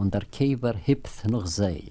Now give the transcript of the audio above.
und der Käfer hüpft noch sei.